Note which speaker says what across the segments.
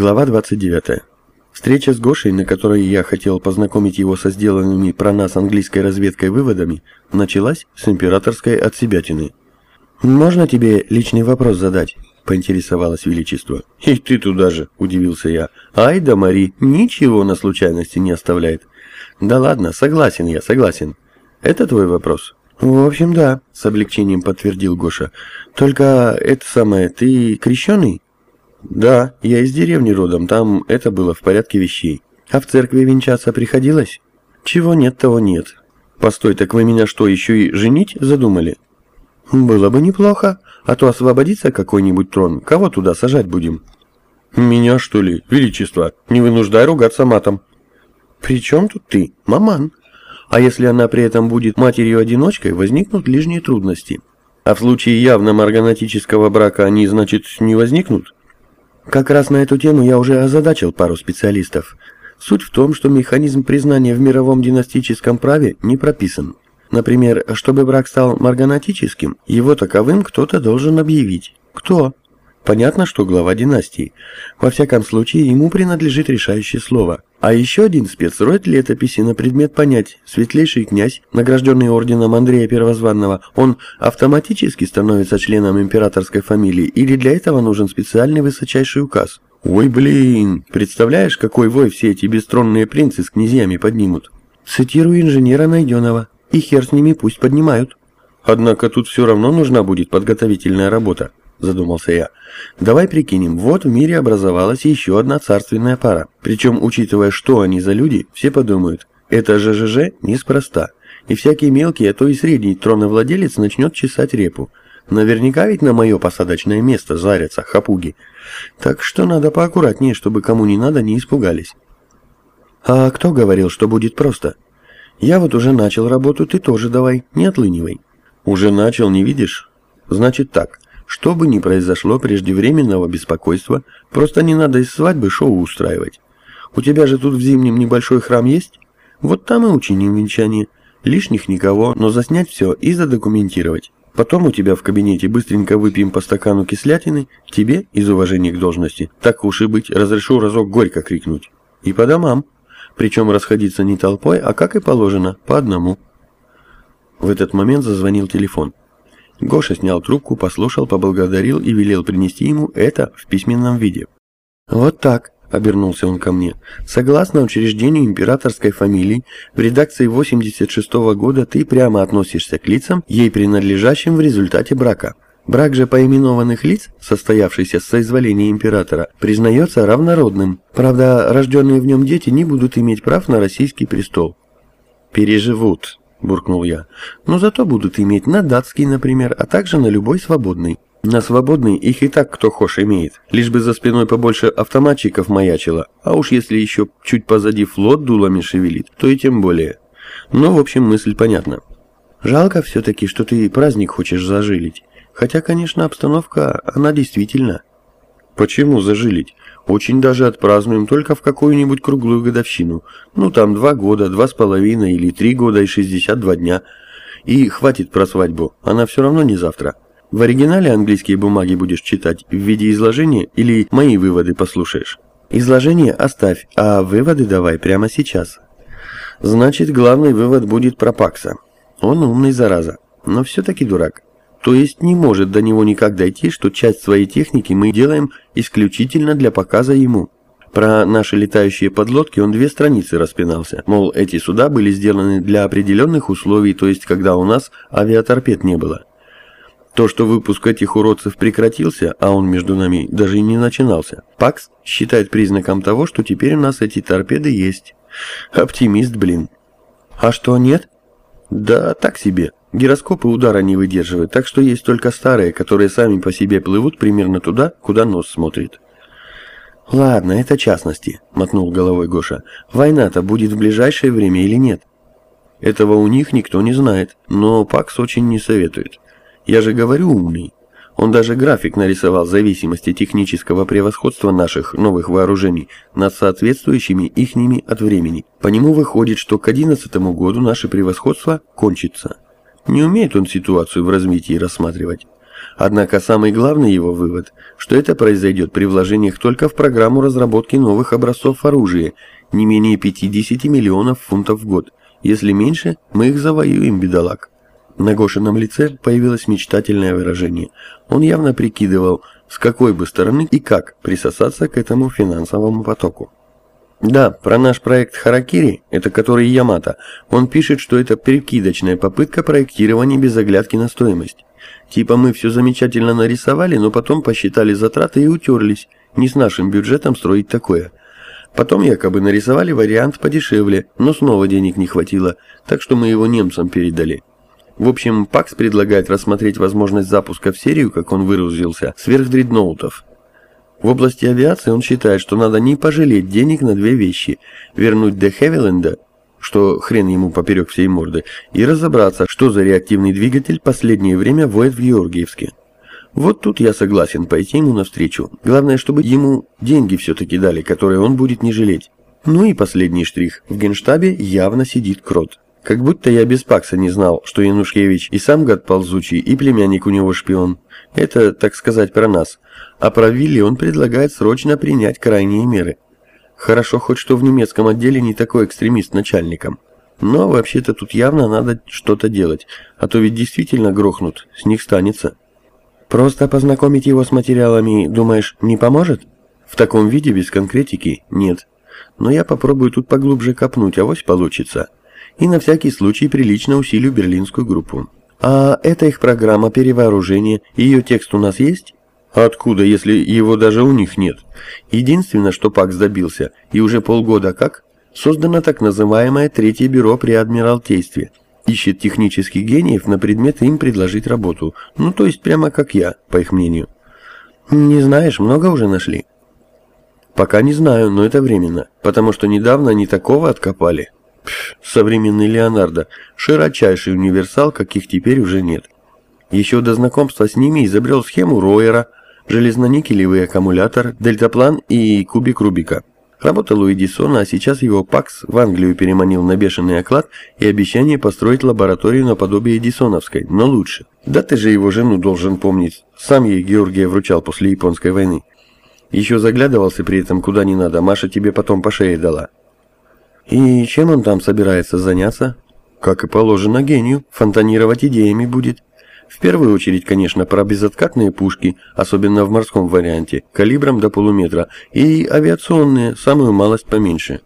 Speaker 1: Глава 29. Встреча с Гошей, на которой я хотел познакомить его со сделанными про нас английской разведкой выводами, началась с императорской отсебятины. «Можно тебе личный вопрос задать?» – поинтересовалось Величество. «И ты туда же!» – удивился я. «Ай да Мари, ничего на случайности не оставляет». «Да ладно, согласен я, согласен. Это твой вопрос?» «В общем, да», – с облегчением подтвердил Гоша. «Только это самое, ты крещеный?» «Да, я из деревни родом, там это было в порядке вещей. А в церкви венчаться приходилось?» «Чего нет, того нет». «Постой, так вы меня что, еще и женить задумали?» «Было бы неплохо, а то освободится какой-нибудь трон, кого туда сажать будем?» «Меня, что ли, величество, не вынуждай ругаться матом». «При чем тут ты, маман?» А если она при этом будет матерью-одиночкой, возникнут лишние трудности. А в случае явно марганатического брака они, значит, не возникнут? Как раз на эту тему я уже озадачил пару специалистов. Суть в том, что механизм признания в мировом династическом праве не прописан. Например, чтобы брак стал марганатическим, его таковым кто-то должен объявить. Кто? Понятно, что глава династии. Во всяком случае, ему принадлежит решающее слово. А еще один спец роет летописи на предмет понять, светлейший князь, награжденный орденом Андрея Первозванного, он автоматически становится членом императорской фамилии или для этого нужен специальный высочайший указ? Ой, блин, представляешь, какой вой все эти бестронные принцы с князьями поднимут? Цитирую инженера Найденова. И хер с ними пусть поднимают. Однако тут все равно нужна будет подготовительная работа задумался я. Давай прикинем, вот в мире образовалась еще одна царственная пара. Причем, учитывая, что они за люди, все подумают, это ЖЖЖ неспроста. И всякий мелкий, а то и средний троновладелец начнет чесать репу. Наверняка ведь на мое посадочное место зарятся хапуги. Так что надо поаккуратнее, чтобы кому не надо не испугались. А кто говорил, что будет просто? Я вот уже начал работу, ты тоже давай, не отлынивай. Уже начал, не видишь? Значит так, что бы ни произошло преждевременного беспокойства, просто не надо из свадьбы шоу устраивать. У тебя же тут в зимнем небольшой храм есть? Вот там и учиним венчание. Лишних никого, но заснять все и задокументировать. Потом у тебя в кабинете быстренько выпьем по стакану кислятины, тебе, из уважения к должности, так уж и быть, разрешу разок горько крикнуть. И по домам. Причем расходиться не толпой, а как и положено, по одному. В этот момент зазвонил телефон. Гоша снял трубку, послушал, поблагодарил и велел принести ему это в письменном виде. «Вот так», — обернулся он ко мне, — «согласно учреждению императорской фамилии, в редакции 86 -го года ты прямо относишься к лицам, ей принадлежащим в результате брака. Брак же поименованных лиц, состоявшийся с соизволения императора, признается равнородным. Правда, рожденные в нем дети не будут иметь прав на российский престол». «Переживут», – буркнул я. «Но зато будут иметь на датский, например, а также на любой свободный. На свободный их и так кто хошь имеет, лишь бы за спиной побольше автоматчиков маячило, а уж если еще чуть позади флот дулами шевелит, то и тем более. Но, в общем, мысль понятна. Жалко все-таки, что ты праздник хочешь зажилить. Хотя, конечно, обстановка, она действительно... Почему зажилить? Очень даже отпразднуем только в какую-нибудь круглую годовщину. Ну, там два года, два с половиной или три года и шестьдесят два дня. И хватит про свадьбу, она все равно не завтра. В оригинале английские бумаги будешь читать в виде изложения или мои выводы послушаешь? Изложение оставь, а выводы давай прямо сейчас. Значит, главный вывод будет про Пакса. Он умный, зараза, но все-таки дурак. То есть не может до него никак дойти, что часть своей техники мы делаем исключительно для показа ему. Про наши летающие подлодки он две страницы распинался. Мол, эти суда были сделаны для определенных условий, то есть когда у нас авиаторпед не было. То, что выпуск этих уродцев прекратился, а он между нами даже и не начинался, ПАКС считает признаком того, что теперь у нас эти торпеды есть. Оптимист, блин. А что, нет? Да, так себе. Гироскопы удара не выдерживают, так что есть только старые, которые сами по себе плывут примерно туда, куда нос смотрит. «Ладно, это частности», — мотнул головой Гоша. «Война-то будет в ближайшее время или нет?» «Этого у них никто не знает, но Пакс очень не советует. Я же говорю умный. Он даже график нарисовал зависимости технического превосходства наших новых вооружений над соответствующими ихними от времени. По нему выходит, что к 11 году наше превосходство кончится». Не умеет он ситуацию в развитии рассматривать. Однако самый главный его вывод, что это произойдет при вложениях только в программу разработки новых образцов оружия, не менее 50 миллионов фунтов в год. Если меньше, мы их завоюем, бедолаг. На Гошином лице появилось мечтательное выражение. Он явно прикидывал, с какой бы стороны и как присосаться к этому финансовому потоку. Да, про наш проект Харакири, это который Ямато, он пишет, что это перекидочная попытка проектирования без оглядки на стоимость. Типа мы все замечательно нарисовали, но потом посчитали затраты и утерлись. Не с нашим бюджетом строить такое. Потом якобы нарисовали вариант подешевле, но снова денег не хватило, так что мы его немцам передали. В общем, Пакс предлагает рассмотреть возможность запуска в серию, как он выразился, сверхдредноутов. В области авиации он считает, что надо не пожалеть денег на две вещи – вернуть до Хевиленда, что хрен ему поперек всей морды, и разобраться, что за реактивный двигатель последнее время воет в Георгиевске. Вот тут я согласен пойти ему навстречу. Главное, чтобы ему деньги все-таки дали, которые он будет не жалеть. Ну и последний штрих. В генштабе явно сидит крот. Как будто я без Пакса не знал, что Янушкевич и сам гад ползучий, и племянник у него шпион. Это, так сказать, про нас. А про Вилли он предлагает срочно принять крайние меры. Хорошо хоть что в немецком отделе не такой экстремист начальником. Но вообще-то тут явно надо что-то делать, а то ведь действительно грохнут, с них станется. Просто познакомить его с материалами, думаешь, не поможет? В таком виде, без конкретики, нет. Но я попробую тут поглубже копнуть, авось получится. И на всякий случай прилично усилю берлинскую группу. А это их программа перевооружения, ее текст у нас есть? Откуда, если его даже у них нет? Единственное, что Пакс добился, и уже полгода как, создано так называемое Третье бюро при Адмиралтействе. Ищет технических гениев на предмет им предложить работу. Ну, то есть прямо как я, по их мнению. Не знаешь, много уже нашли? Пока не знаю, но это временно, потому что недавно они такого откопали. Пш, современный Леонардо, широчайший универсал, каких теперь уже нет. Еще до знакомства с ними изобрел схему Ройера, железно-никелевый аккумулятор, дельтаплан и кубик Рубика. Работал у Эдисона, а сейчас его ПАКС в Англию переманил на бешеный оклад и обещание построить лабораторию наподобие Эдисоновской, но лучше. Да ты же его жену должен помнить, сам ей Георгия вручал после Японской войны. Еще заглядывался при этом куда не надо, Маша тебе потом по шее дала. И чем он там собирается заняться? Как и положено гению, фонтанировать идеями будет. В первую очередь, конечно, про безоткатные пушки, особенно в морском варианте, калибром до полуметра, и авиационные, самую малость поменьше.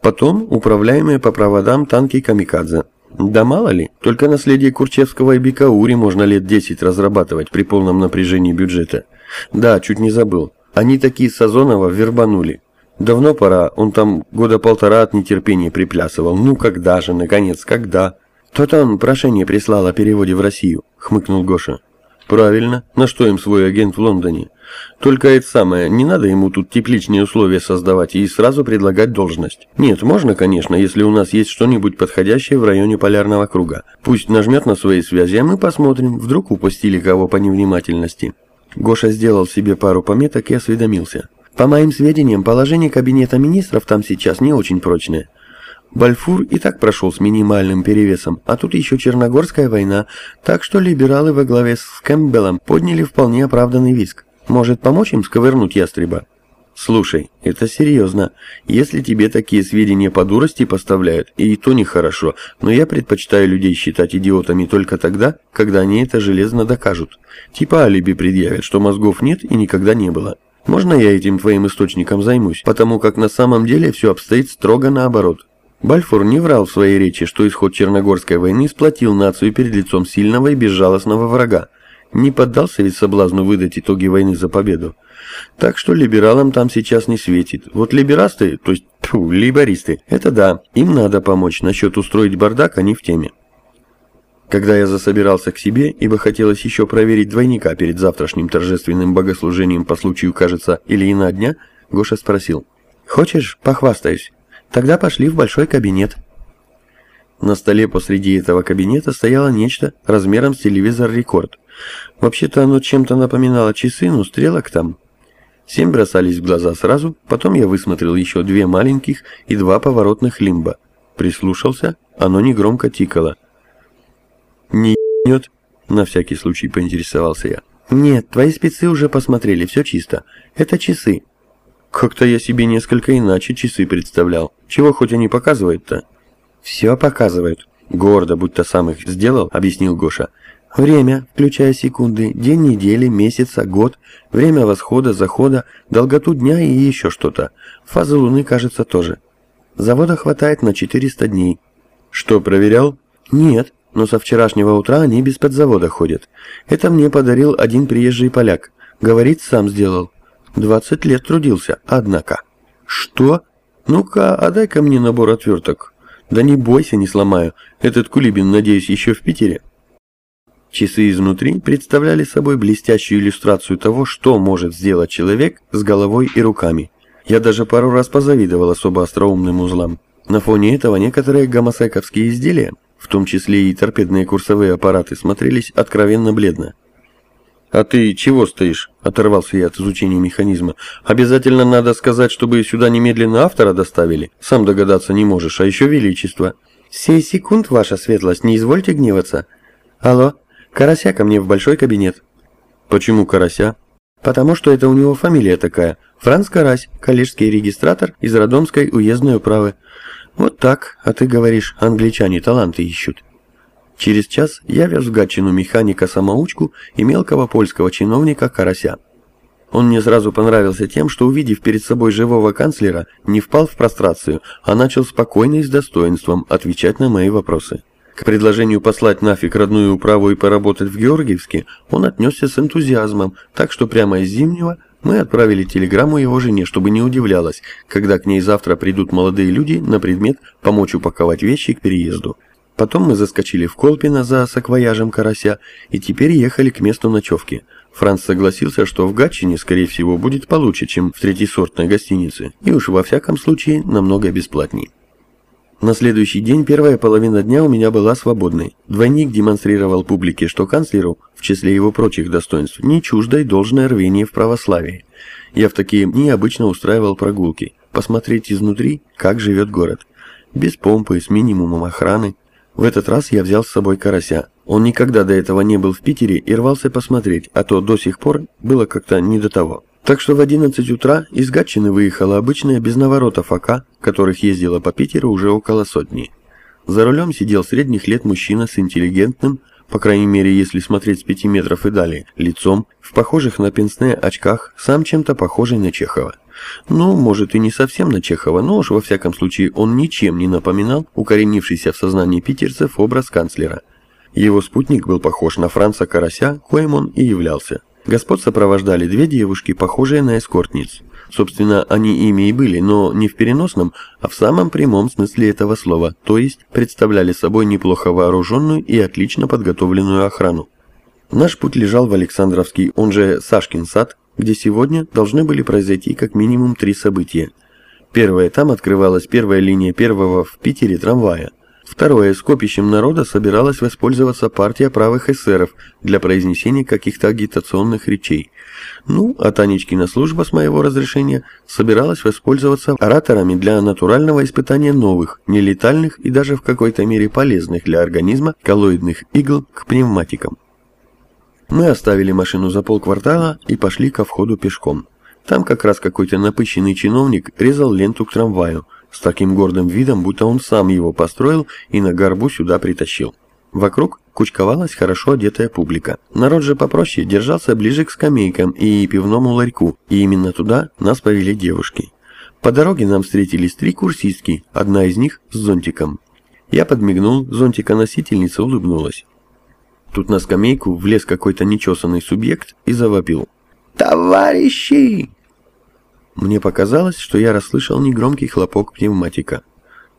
Speaker 1: Потом управляемые по проводам танки «Камикадзе». Да мало ли, только наследие Курчевского и Бикаури можно лет 10 разрабатывать при полном напряжении бюджета. Да, чуть не забыл. Они такие Сазонова вербанули. Давно пора, он там года полтора от нетерпения приплясывал. Ну когда же, наконец, когда? То-то он прошение прислал о переводе в Россию, хмыкнул Гоша. Правильно, на что им свой агент в Лондоне? Только это самое, не надо ему тут тепличные условия создавать и сразу предлагать должность. Нет, можно, конечно, если у нас есть что-нибудь подходящее в районе полярного круга. Пусть нажмет на свои связи, а мы посмотрим, вдруг упустили кого по невнимательности. Гоша сделал себе пару пометок и осведомился. По моим сведениям, положение кабинета министров там сейчас не очень прочное. Бальфур и так прошел с минимальным перевесом, а тут еще Черногорская война, так что либералы во главе с Кэмпбеллом подняли вполне оправданный виск. Может помочь им сковырнуть ястреба? Слушай, это серьезно. Если тебе такие сведения по дурости поставляют, и то нехорошо, но я предпочитаю людей считать идиотами только тогда, когда они это железно докажут. Типа алиби предъявят, что мозгов нет и никогда не было. Можно я этим твоим источником займусь? Потому как на самом деле все обстоит строго наоборот. Бальфур не врал в своей речи, что исход Черногорской войны сплотил нацию перед лицом сильного и безжалостного врага. Не поддался ведь соблазну выдать итоги войны за победу. Так что либералам там сейчас не светит. Вот либерасты, то есть фу, либористы, это да, им надо помочь. Насчет устроить бардак они в теме. Когда я засобирался к себе, ибо хотелось еще проверить двойника перед завтрашним торжественным богослужением по случаю, кажется, или ина дня, Гоша спросил. «Хочешь, похвастаюсь? Тогда пошли в большой кабинет». На столе посреди этого кабинета стояло нечто размером с телевизор «Рекорд». Вообще-то оно чем-то напоминало часы, но стрелок там. Семь бросались в глаза сразу, потом я высмотрел еще две маленьких и два поворотных лимба. Прислушался, оно негромко тикало. «Не ебнет?» На всякий случай поинтересовался я. «Нет, твои спецы уже посмотрели, все чисто. Это часы». «Как-то я себе несколько иначе часы представлял. Чего хоть они показывают-то?» «Все показывают». «Гордо, будто сам их сделал», — объяснил Гоша. «Время, включая секунды, день недели, месяца, год, время восхода, захода, долготу дня и еще что-то. Фазы Луны, кажется, тоже. Завода хватает на 400 дней». «Что, проверял?» «Нет, но со вчерашнего утра они без подзавода ходят. Это мне подарил один приезжий поляк. Говорит, сам сделал. 20 лет трудился, однако». «Что? Ну-ка, отдай-ка мне набор отверток». «Да не бойся, не сломаю. Этот Кулибин, надеюсь, еще в Питере?» Часы изнутри представляли собой блестящую иллюстрацию того, что может сделать человек с головой и руками. Я даже пару раз позавидовал особо остроумным узлам. На фоне этого некоторые гомосековские изделия, в том числе и торпедные курсовые аппараты, смотрелись откровенно бледно. «А ты чего стоишь?» – оторвался я от изучения механизма. «Обязательно надо сказать, чтобы сюда немедленно автора доставили. Сам догадаться не можешь, а еще величество». «Сей секунд, ваша светлость, не извольте гневаться. Алло, Карася ко мне в большой кабинет». «Почему Карася?» «Потому что это у него фамилия такая. Франц Карась, коллежский регистратор из Родомской уездной управы. Вот так, а ты говоришь, англичане таланты ищут». Через час я вез в Гатчину механика-самоучку и мелкого польского чиновника Карася. Он мне сразу понравился тем, что, увидев перед собой живого канцлера, не впал в прострацию, а начал спокойно и с достоинством отвечать на мои вопросы. К предложению послать нафиг родную управу и поработать в Георгиевске он отнесся с энтузиазмом, так что прямо из Зимнего мы отправили телеграмму его жене, чтобы не удивлялась, когда к ней завтра придут молодые люди на предмет помочь упаковать вещи к переезду. Потом мы заскочили в Колпино за саквояжем карася и теперь ехали к месту ночевки. Франц согласился, что в Гатчине, скорее всего, будет получше, чем в третьесортной гостинице, и уж во всяком случае намного бесплатней. На следующий день первая половина дня у меня была свободной. Двойник демонстрировал публике, что канцлеру, в числе его прочих достоинств, не чуждо и должное рвение в православии. Я в такие дни обычно устраивал прогулки, посмотреть изнутри, как живет город. Без помпы, с минимумом охраны, в этот раз я взял с собой карася. Он никогда до этого не был в Питере и рвался посмотреть, а то до сих пор было как-то не до того. Так что в 11 утра из Гатчины выехала обычная без наворотов АК, которых ездила по Питеру уже около сотни. За рулем сидел средних лет мужчина с интеллигентным, по крайней мере, если смотреть с пяти метров и далее, лицом, в похожих на пенсне очках, сам чем-то похожий на Чехова. Ну, может и не совсем на Чехова, но уж во всяком случае он ничем не напоминал укоренившийся в сознании питерцев образ канцлера. Его спутник был похож на Франца Карася, коим он и являлся. Господ сопровождали две девушки, похожие на эскортниц. Собственно, они ими и были, но не в переносном, а в самом прямом смысле этого слова, то есть представляли собой неплохо вооруженную и отлично подготовленную охрану. Наш путь лежал в Александровский, он же Сашкин сад, где сегодня должны были произойти как минимум три события. Первое, там открывалась первая линия первого в Питере трамвая. Второе, скопищем народа собиралась воспользоваться партия правых эсеров для произнесения каких-то агитационных речей. Ну, а Танечкина служба с моего разрешения собиралась воспользоваться ораторами для натурального испытания новых, нелетальных и даже в какой-то мере полезных для организма коллоидных игл к пневматикам. Мы оставили машину за полквартала и пошли ко входу пешком. Там как раз какой-то напыщенный чиновник резал ленту к трамваю, с таким гордым видом, будто он сам его построил и на горбу сюда притащил. Вокруг кучковалась хорошо одетая публика. Народ же попроще держался ближе к скамейкам и пивному ларьку, и именно туда нас повели девушки. По дороге нам встретились три курсистки, одна из них с зонтиком. Я подмигнул, зонтика-носительница улыбнулась. Тут на скамейку влез какой-то нечесанный субъект и завопил. «Товарищи!» Мне показалось, что я расслышал негромкий хлопок пневматика.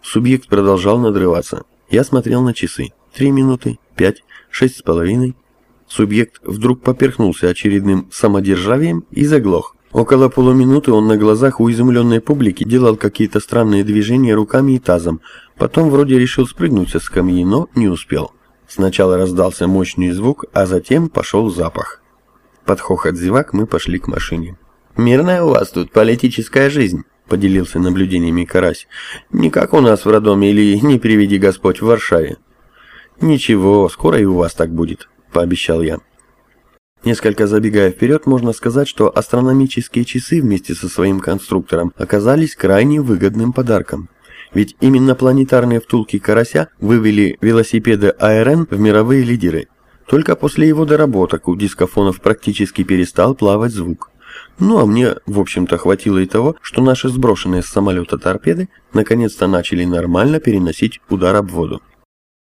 Speaker 1: Субъект продолжал надрываться. Я смотрел на часы. Три минуты, пять, шесть с половиной. Субъект вдруг поперхнулся очередным самодержавием и заглох. Около полуминуты он на глазах у изумленной публики делал какие-то странные движения руками и тазом. Потом вроде решил спрыгнуть со скамьи, но не успел. Сначала раздался мощный звук, а затем пошел запах. Под хохот зевак мы пошли к машине. «Мирная у вас тут политическая жизнь», — поделился наблюдениями Карась. «Не как у нас в роддоме или, не приведи Господь, в Варшаве». «Ничего, скоро и у вас так будет». – пообещал я. Несколько забегая вперед, можно сказать, что астрономические часы вместе со своим конструктором оказались крайне выгодным подарком. Ведь именно планетарные втулки Карася вывели велосипеды АРН в мировые лидеры. Только после его доработок у дискофонов практически перестал плавать звук. Ну а мне, в общем-то, хватило и того, что наши сброшенные с самолета торпеды наконец-то начали нормально переносить удар об воду.